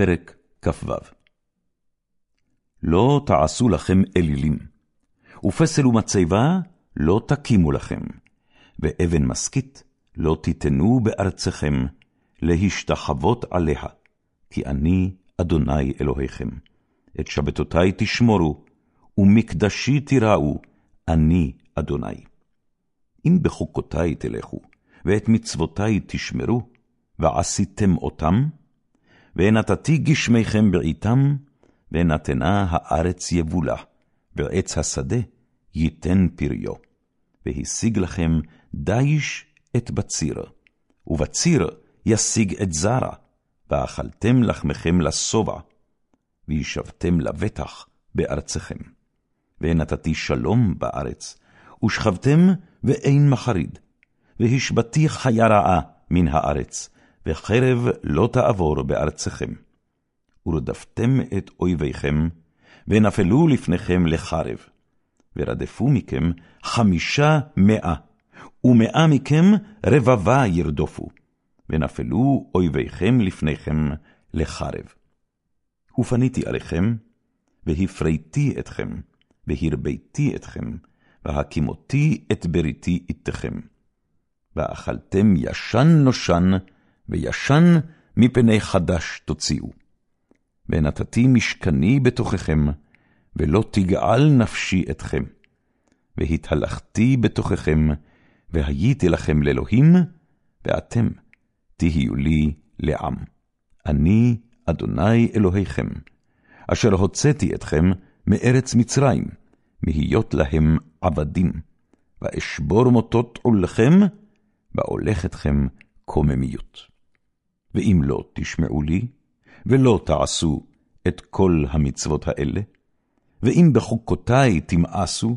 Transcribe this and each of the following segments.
פרק כ"ו לא תעשו לכם אלילים, ופסל ומצבה לא תקימו לכם, ואבן משכית לא תיתנו בארצכם, להשתחוות עליה, כי אני אדוני אלוהיכם. את שבתותי תשמורו, ומקדשי תיראו, אני אדוני. אם בחוקותי תלכו, ואת מצוותי תשמרו, ועשיתם אותם, ונתתי גשמיכם בעיתם, ונתנה הארץ יבולה, ועץ השדה ייתן פריו. והשיג לכם דיש את בציר, ובציר ישיג את זרע, ואכלתם לחמכם לשובע, וישבתם לבטח בארצכם. ונתתי שלום בארץ, ושכבתם ואין מחריד, והשבתי חיה רעה מן הארץ, וחרב לא תעבור בארצכם. ורדפתם את אויביכם, ונפלו לפניכם לחרב, ורדפו מכם חמישה מאה, ומאה מכם רבבה ירדופו, ונפלו אויביכם לפניכם לחרב. ופניתי עליכם, והפריתי אתכם, והרביתי אתכם, והקימותי את בריתי איתכם. ואכלתם ישן נושן, וישן מפני חדש תוציאו. ונתתי משכני בתוככם, ולא תגעל נפשי אתכם. והתהלכתי בתוככם, והייתי לכם לאלוהים, ואתם תהיו לי לעם. אני אדוני אלוהיכם, אשר הוצאתי אתכם מארץ מצרים, מהיות להם עבדים, ואשבור מוטות עולכם, ואולך אתכם קוממיות. ואם לא תשמעו לי, ולא תעשו את כל המצוות האלה, ואם בחוקותי תמאסו,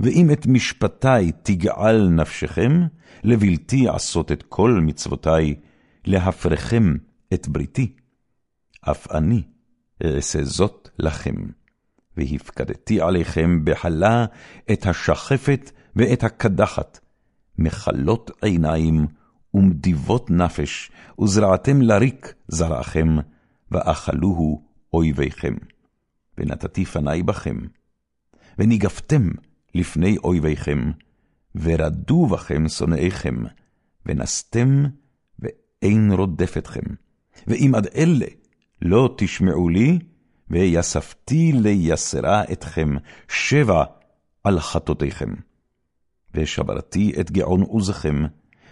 ואם את משפטי תגעל נפשכם, לבלתי עשות את כל מצוותי, להפרכם את בריתי, אף אני אעשה זאת לכם. והפקדתי עליכם בחלה את השחפת ואת הקדחת, מחלות עיניים ומדיבות נפש, וזרעתם לריק זרעכם, ואכלוהו אויביכם. ונתתי פני בכם, וניגפתם לפני אויביכם, ורדו בכם שונאיכם, ונסתם, ואין רודף אתכם. ואם עד אלה לא תשמעו לי, ויספתי ליסרה אתכם שבע על חטאותיכם. ושברתי את גאון עוזכם,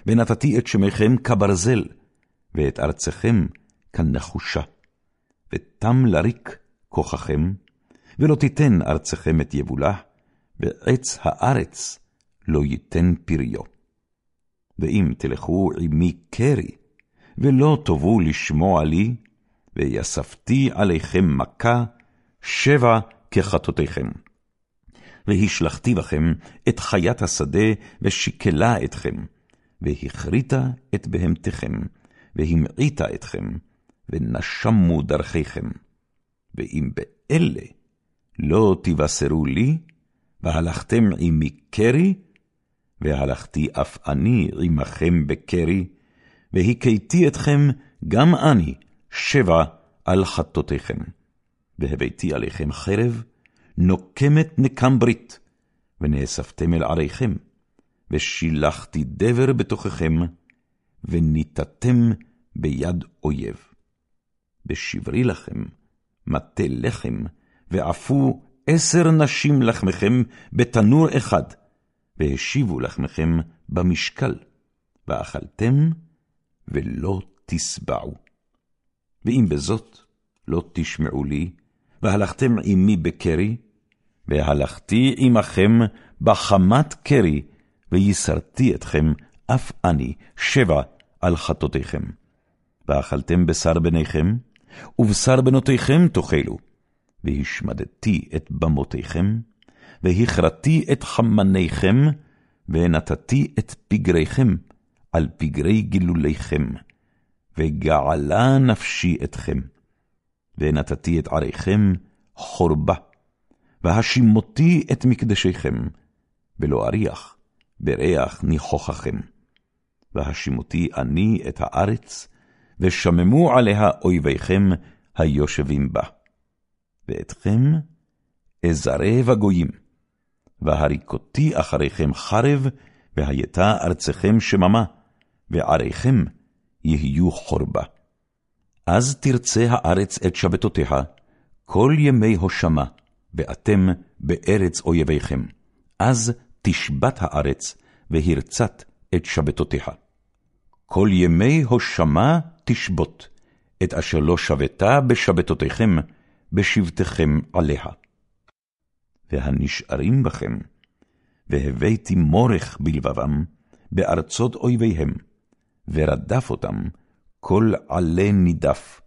ונתתי את שמכם כברזל, ואת ארצכם כנחושה. תם לריק כוחכם, ולא תיתן ארצכם את יבולה, ועץ הארץ לא ייתן פריו. ואם תלכו עמי קרי, ולא תאבו לשמוע לי, ויספתי עליכם מכה, שבע כחטאותיכם. והשלכתי בכם את חיית השדה, ושיקלה אתכם, והכריתה את בהמתכם, והמעיטה אתכם, ונשמו דרכיכם. ואם באלה לא תבשרו לי, והלכתם עמי קרי, והלכתי אף אני עמכם בקרי, והכיתי אתכם גם אני שבע על חטאותיכם. והבאתי עליכם חרב, נוקמת נקם ברית, ונאספתם אל עריכם, ושילחתי דבר בתוככם, וניתתם ביד אויב. ושברי לכם מטה לחם, ועפו עשר נשים לחמכם בתנור אחד, והשיבו לחמכם במשקל, ואכלתם ולא תשבעו. ואם בזאת לא תשמעו לי, והלכתם עמי בקרי, והלכתי עמכם בחמת קרי, וייסרתי אתכם, אף אני, שבע על חטאותיכם. ואכלתם בשר בניכם, ובשר בנותיכם תאכלו, והשמדתי את במותיכם, והכרתי את חמניכם, ונתתי את פגריכם על פגרי גילוליכם, וגעלה נפשי אתכם. ונתתי את עריכם חורבה, והשימותי את מקדשיכם, ולא אריח בריח ניחוחכם. והשימותי אני את הארץ, ושממו עליה אויביכם היושבים בה. ואתכם אזרה בגויים, והריקותי אחריכם חרב, והייתה ארצכם שממה, ועריכם יהיו חורבה. אז תרצה הארץ את שבתותיה, כל ימי הושמה, ואתם בארץ אויביכם. אז תשבת הארץ, והרצת את שבתותיה. כל ימי הושמה תשבות, את אשר לא שבתה בשבתותיכם, בשבתכם עליה. והנשארים בכם, והבאתי מורך בלבבם, בארצות אויביהם, ורדף אותם כל עלה נידף.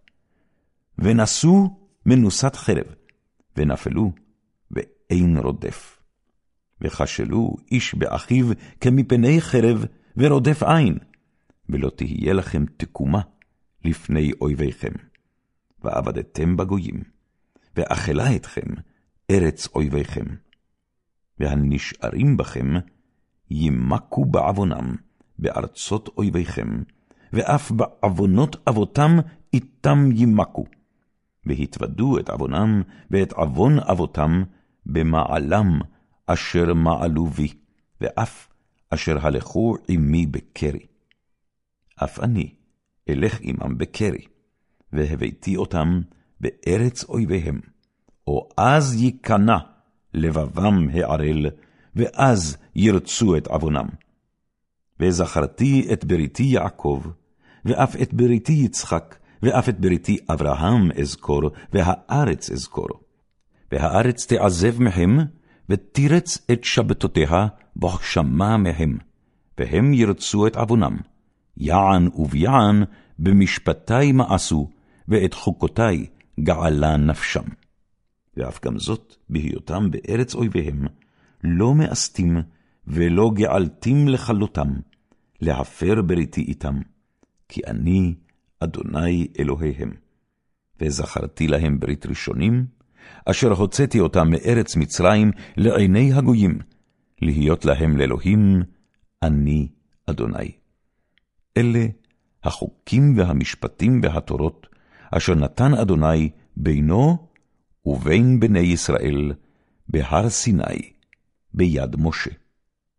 ונשאו מנוסת חרב, ונפלו, ואין רודף. וכשלו איש באחיו כמפני חרב, ורודף עין, ולא תהיה לכם תקומה לפני אויביכם. ועבדתם בגויים, ואכלה אתכם ארץ אויביכם. והנשארים בכם ימכו בעוונם בארצות אויביכם, ואף בעוונות אבותם איתם ימכו. והתוודו את עוונם ואת עוון אבותם במעלם אשר מעלו בי, ואף אשר הלכו עמי בקרי. אף אני אלך עמם בקרי, והבאתי אותם בארץ אויביהם, או אז ייכנע לבבם הערל, ואז ירצו את עוונם. וזכרתי את בריתי יעקב, ואף את בריתי יצחק, ואף את בריתי אברהם אזכור, והארץ אזכור. והארץ תעזב מהם, ותירץ את שבתותיה, בוחשמה מהם, והם ירצו את עוונם. יען וביען במשפטי מאסו, ואת חוקותי געלה נפשם. ואף גם זאת, בהיותם בארץ אויביהם, לא מאסתים ולא געלתים לכלותם, להפר בריתי איתם, כי אני אדוני אלוהיהם. וזכרתי להם ברית ראשונים, אשר הוצאתי אותם מארץ מצרים לעיני הגויים, להיות להם לאלוהים, אני אדוני. אלה החוקים והמשפטים והתורות, אשר נתן אדוני בינו ובין בני ישראל בהר סיני ביד משה.